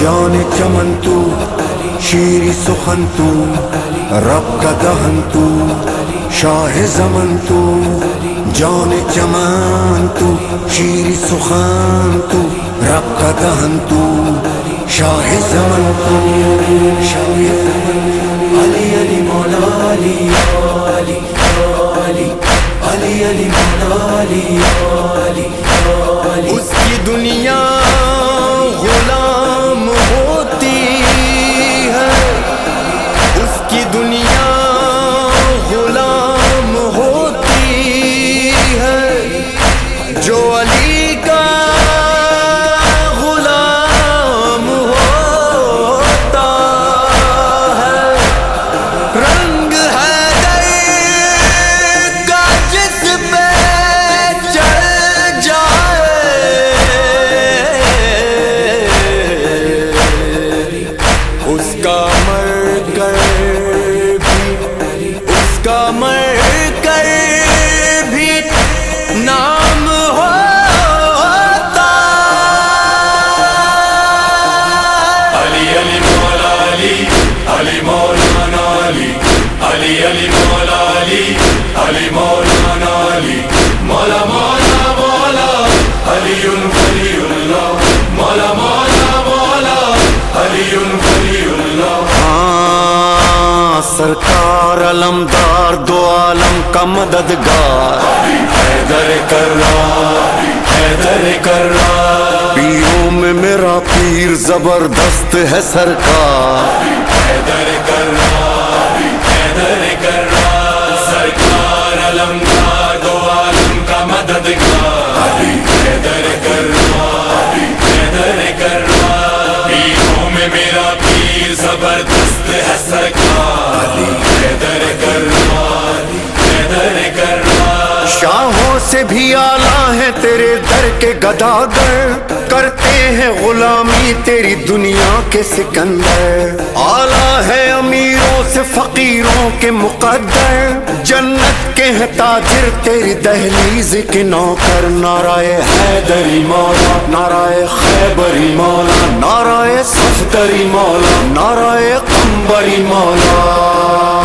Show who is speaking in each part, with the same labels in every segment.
Speaker 1: جان چمن تو شیری سخن تو، رب کا دہن تو، شاہ زمن تو، جان چمن تو شیری سخن تو، رب کا دہن تو۔ شاہ زمن علی علی شاہ زمن
Speaker 2: علی علی مولا علی علی علی علی علی مولا علی علی علی.
Speaker 1: اس کی دنیا
Speaker 2: مولانا علی علی علی مولا علی علی مولانا علی مولا مولا مولا علی
Speaker 1: سرکار، علمدار، دو عالم کا مددگار۔
Speaker 2: حیدر کرار حیدر کرار
Speaker 1: پیروں میں میرا پیر زبردست ہے سرکار۔
Speaker 2: حیدر کرار ہے سرکار حیدر حیدر
Speaker 1: شاہوں سے بھی آلہ ہے تیرے در کے گداگر۔ کرتے ہیں غلامی تیری دنیا کے سکندر۔ آلہ ہے امیروں سے فقیروں کے مقدر۔ جنت کے ہیں تاجر تیری دہلیز کے نوکر۔ نارائے حیدری مولا نارائے خیبری مولا نارائے صفدری مولا نارائے قمبری مولا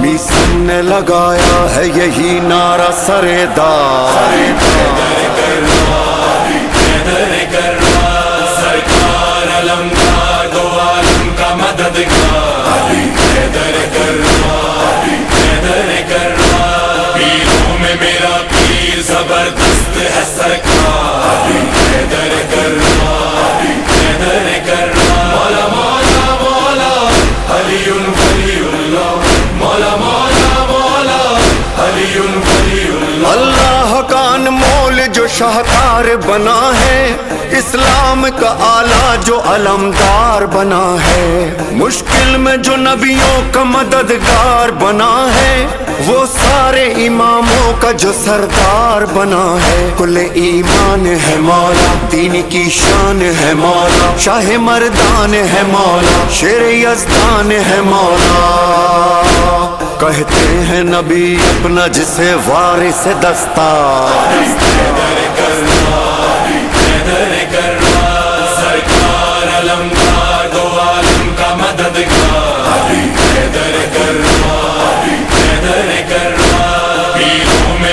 Speaker 1: میسن نے لگایا ہے یہی نعرہ سرے دار
Speaker 2: حیدر کرار
Speaker 1: جو شاہکار بنا ہے، اسلام کا آلہ جو علمدار بنا ہے۔ مشکل میں جو نبیوں کا مددگار بنا ہے، وہ سارے اماموں کا جو سردار بنا ہے۔ کل ایمان ہے مولا، دین کی شان ہے مولا۔ شاہ مردان ہے مولا، شیر یزدان ہے مولا۔ کہتے ہیں نبی اپنا جسے وارث دستار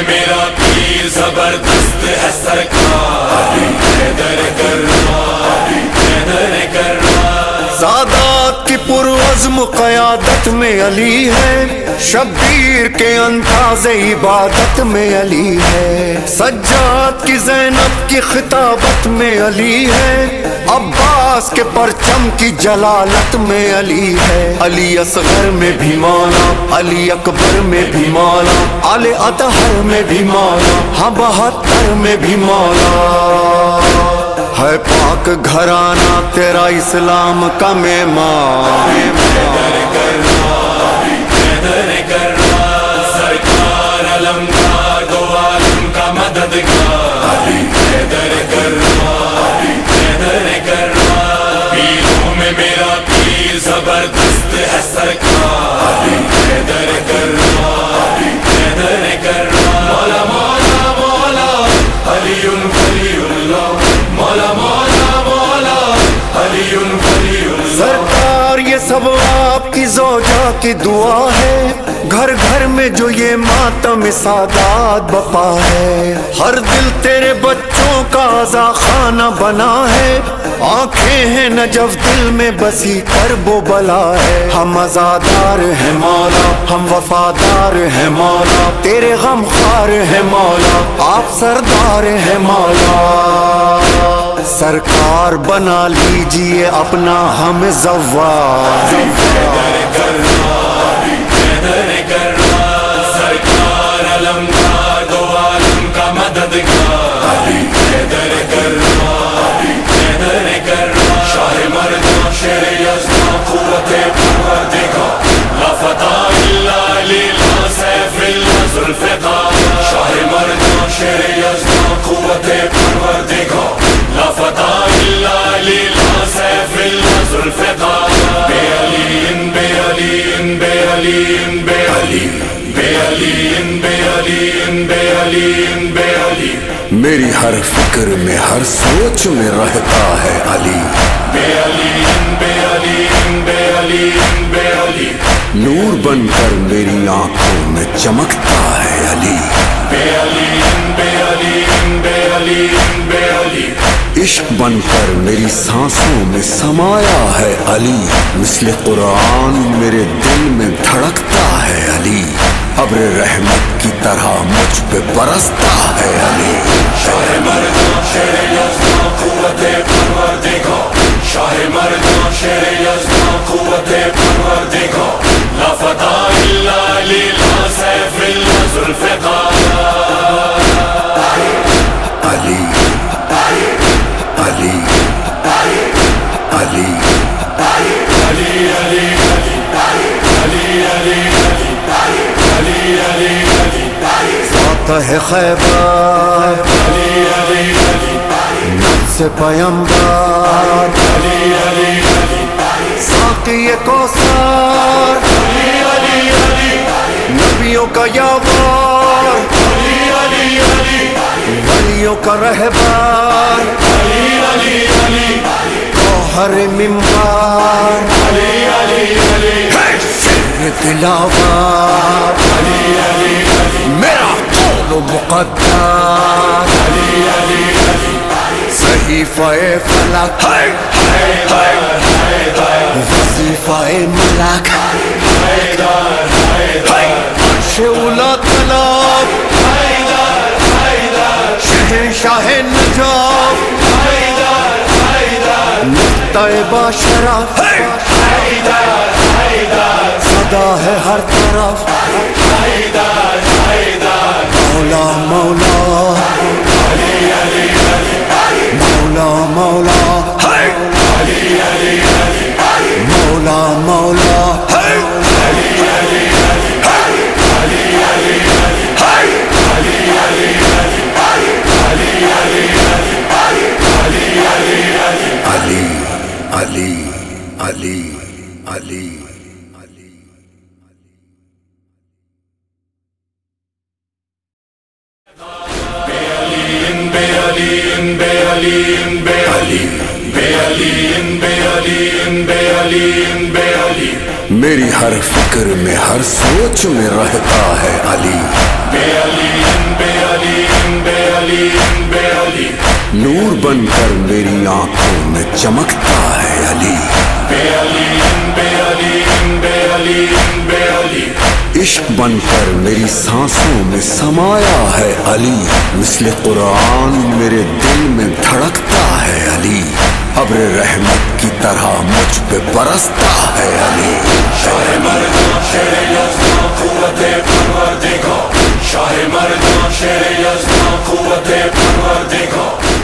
Speaker 2: میرا پیر زبردست ہے سرکار
Speaker 1: کی پرعزم قیادت میں علی ہے۔ شبیر کے انداز عبادت میں علی ہے۔ سجاد کی زینب کی خطابت میں علی ہے۔ عباس کے پرچم کی جلالت میں علی ہے۔ علی اصغر میں بھی مولا، علی اکبر میں بھی مولا علی اطہر میں بھی مولا ہاں بہتر میں بھی مولا۔ ہے پاک گھرانہ تیرا اسلام کا مہمان
Speaker 2: حیدر کرار حیدر
Speaker 1: سب آپ کی زوجہ کی دعا ہے۔ گھر گھر میں جو یہ ماتم سادات بپا ہے۔ ہر دل تیرے بچوں کا آزا خانہ بنا ہے۔ آنکھیں ہیں نجف دل میں بسی کرب و بلا ہے۔ ہم ازادار ہیں مولا، ہم وفادار ہیں مولا۔ تیرے غم خار ہیں مولا، آپ سردار ہیں مولا۔ سرکار بنا لیجیے اپنا ہم زوار
Speaker 2: علی بے علی۔
Speaker 1: میری ہر فکر میں ہر سوچ میں رہتا ہے علی۔
Speaker 2: بے علی بے علی بے علی بے علی۔
Speaker 1: نور بن کر میری آنکھوں میں چمکتا ہے علی۔
Speaker 2: بے علی بے علی بے علی بے علی۔
Speaker 1: عشق بن کر میری سانسوں میں سمایا ہے علی۔ مثل قرآن میرے دل میں دھڑکتا ہے علی۔ ابر رحمت کی طرح مجھ پہ برستا ہے علی۔
Speaker 2: شاہ مردان شیر یزدان، قوت پروردگار۔ شاہ مردان شیر یزدان، قوت پروردگار۔
Speaker 1: ہے خیبر۔
Speaker 2: سے پیمبار
Speaker 1: ساقی نبیوں کا یاوار۔ ولیوں کا رہبار ممبار تلاوار میرا مقدار صحیفہ فلک وظیفہ ملک۔ شعلا طلب شہنشاہ نجاب نقطہ باشرہ صدا ہے ہر طرف۔ مولا مولا۔ مولا مولا۔ مولا مولا۔ علی علی علی علی۔ علی
Speaker 2: بے علی بے علی
Speaker 1: میری ہر فکر میں ہر سوچ میں رہتا ہے علی۔
Speaker 2: بے علی بے علی بے علی بے علی
Speaker 1: نور بن کر میری آنکھوں میں چمکتا ہے علی۔
Speaker 2: بے علی بے علی بے علی بے علی
Speaker 1: عشق بن کر میری سانسوں میں سمایا ہے علی۔ مثل قرآن میرے دل میں دھڑکتا ہے علی۔ ابر رحمت کی طرح مجھ پہ برستا ہے علی۔ شاہ مرد شیر شاہ شیر یزدان قوت پروردگار۔